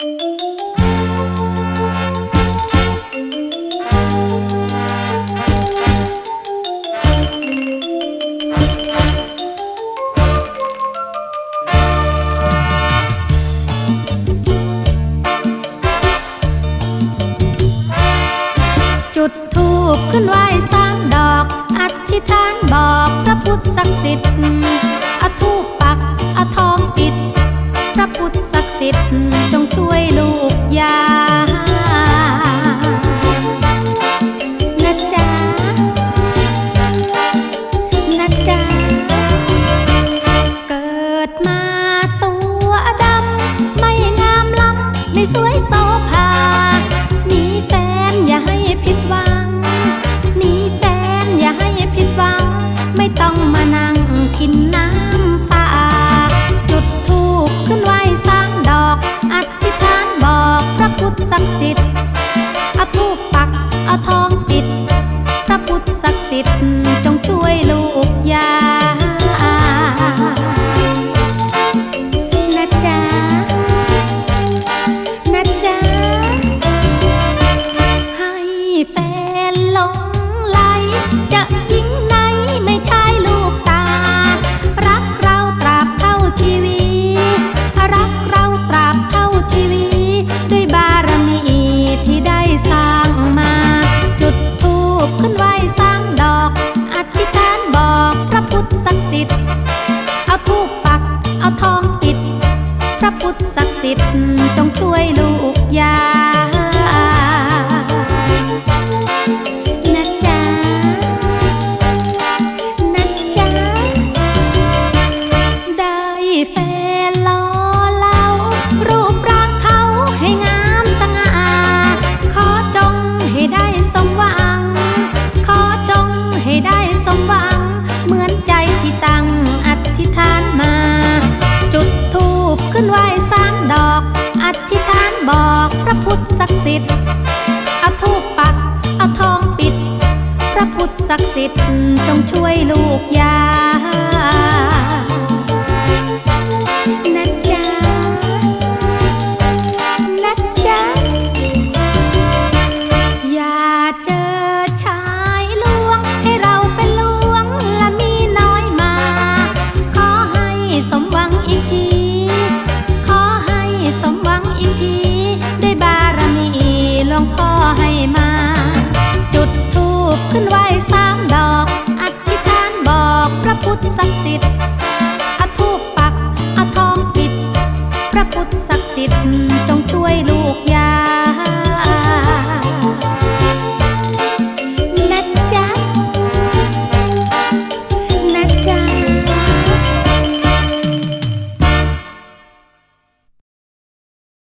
จุดทูบขึ้นไหว้สามดอก อธิษฐานบอกพระพุทธ 阿婆 ศักดิ์สิทธิ์จงช่วยลูกยา จอาทูปปักอาทองปิด พระพุทธศักดิ์สิทธิ์จงช่วยลูกยา ยสามดอก อธิษฐานบอกพระพุทธศักดิ์สิทธิ์อทูปปักอทองปิด พระพุทธศักดิ์สิทธิ์